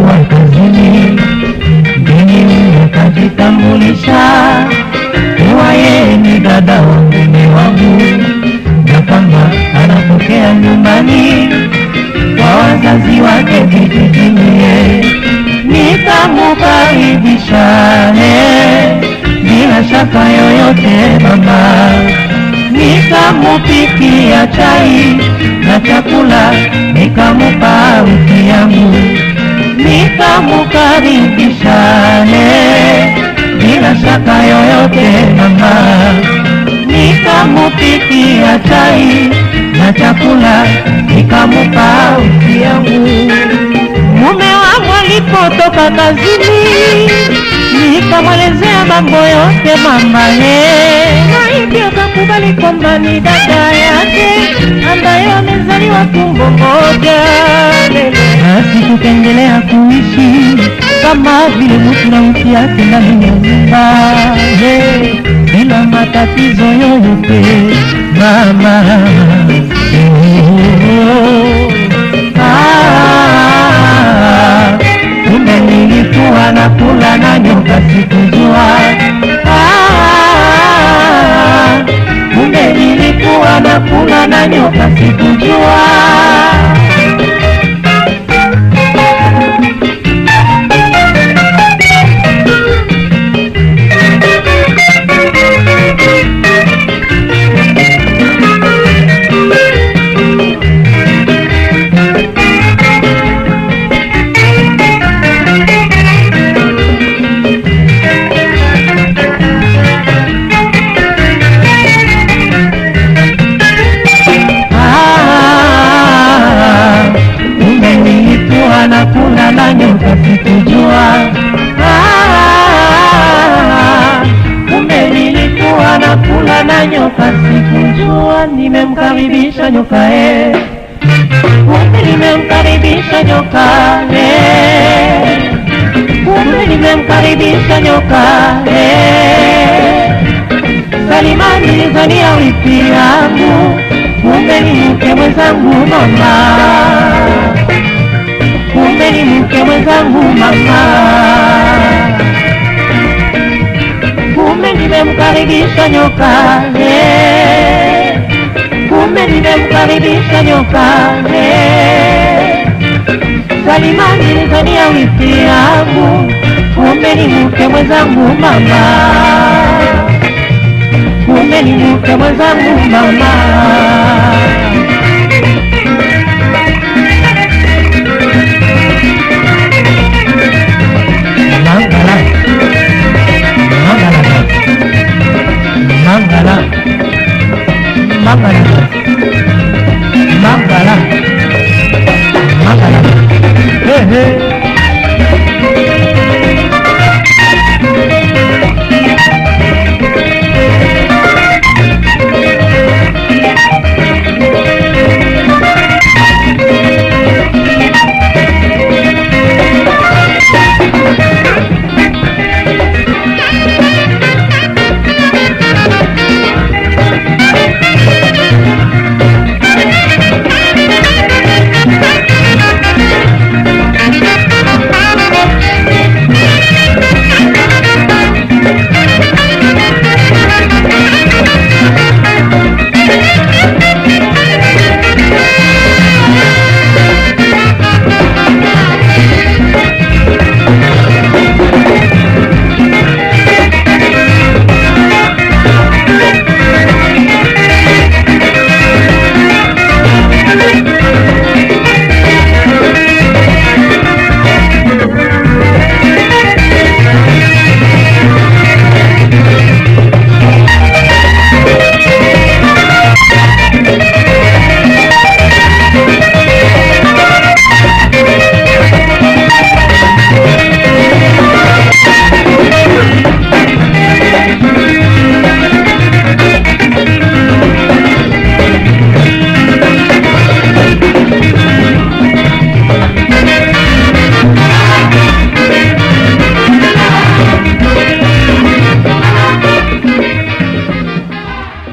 palikuwa kazini. Mgeni nikajitambulisha, kajitambulisha kuwa yeye ni dada wa mume wangu, na kwamba anapokea nyumbani. Kwa wazazi wake vijijini. Nikamukaribisha bila shaka yoyote mama, nikamupikia chai na chakula, nikamupa wiki yangu, eh, bila shaka yoyote mama, nikamupikia chai na chakula, nikamupa wiki yangu. Mume wangu alipotoka kazini, nikamwelezea mambo yote mama ye, na hivyo akakubali kwamba ni dada yake ambaye amezaliwa tumbo moja. Nasi mtu na mke yake ndani ya nyumba bila matatizo yoyote mama oh, ah, kumbe nilikuwa nakula na nyoka sikujua. Ah, kumbe nilikuwa nakula na nyoka sikujua. Nyoka sikujua. Nimemkaribisha nyoka eh, kumbe nimemkaribisha nyoka eh, kumbe nimemkaribisha nyoka eh. Salima nilizania wiki yangu, kumbe ni mke mwenzangu mama, kumbe ni mke mwenzangu mama, nimemkaribisha nyoka eh, kumbe nimemkaribisha nyoka eh. Salima nilizania wiki yangu, kumbe ni mke mwenzangu mama kumbe ni mke mwenzangu mama. Magala Magala Magala Hey hey.